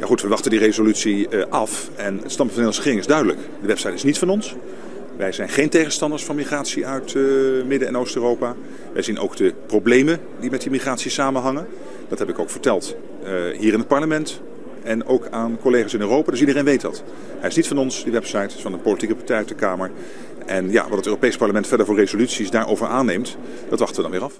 Ja goed, we wachten die resolutie eh, af en het standpunt van de Nederlandse regering is duidelijk. De website is niet van ons. Wij zijn geen tegenstanders van migratie uit uh, Midden- en Oost-Europa. Wij zien ook de problemen die met die migratie samenhangen. Dat heb ik ook verteld uh, hier in het parlement en ook aan collega's in Europa. Dus iedereen weet dat. Hij is niet van ons, die website, is van een politieke partij uit de Kamer. En ja, wat het Europees Parlement verder voor resoluties daarover aanneemt, dat wachten we dan weer af.